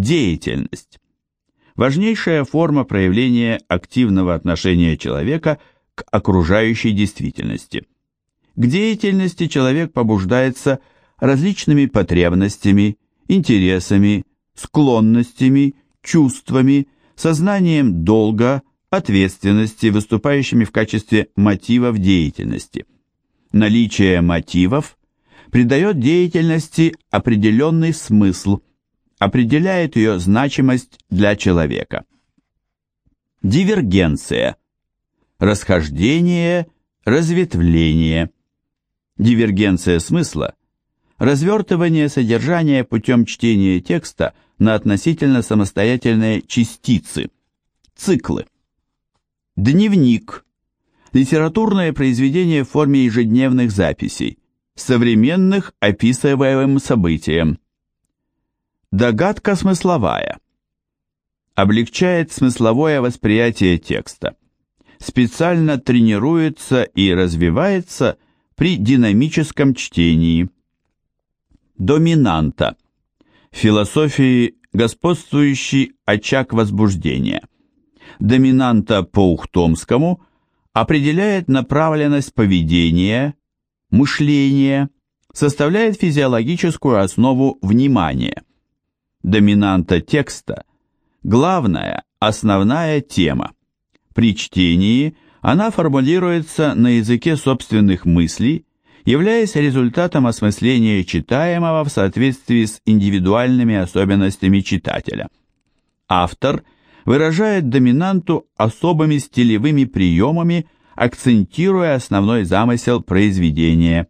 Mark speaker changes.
Speaker 1: деятельность. Важнейшая форма проявления активного отношения человека к окружающей действительности. К деятельности человек побуждается различными потребностями, интересами, склонностями, чувствами, сознанием долга, ответственности, выступающими в качестве мотивов деятельности. Наличие мотивов придает деятельности определенный смысл, определяет ее значимость для человека. Дивергенция. Расхождение, разветвление. Дивергенция смысла – развертывание содержания путем чтения текста на относительно самостоятельные частицы, циклы. Дневник – литературное произведение в форме ежедневных записей, современных описываемым событиям. Догадка смысловая. Облегчает смысловое восприятие текста. Специально тренируется и развивается при динамическом чтении. Доминанта. В философии господствующий очаг возбуждения. Доминанта по Ухтомскому определяет направленность поведения, мышление составляет физиологическую основу внимания. Доминанта текста – главная, основная тема. При чтении она формулируется на языке собственных мыслей, являясь результатом осмысления читаемого в соответствии с индивидуальными особенностями читателя. Автор выражает доминанту особыми стилевыми приемами – акцентируя основной замысел произведения –